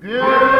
Yeah!